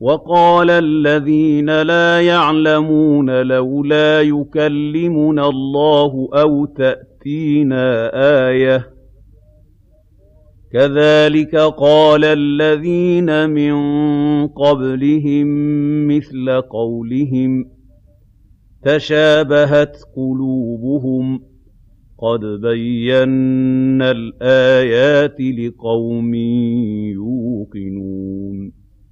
وَقَالَ الَّذِينَ لَا يَعْلَمُونَ لَوْلَا يُكَلِّمُنَا اللَّهُ أَوْ تَأْتِينَا آيَةٌ ۗ. كَذَٰلِكَ قَالَ الَّذِينَ مِن قَبْلِهِم مِّثْلَ قَوْلِهِمْ ۘ تَشَابَهَتْ قُلُوبُهُمْ ۗ. قَدْ بَيَّنَّا الْآيَاتِ لِقَوْمٍ يُوقِنُونَ.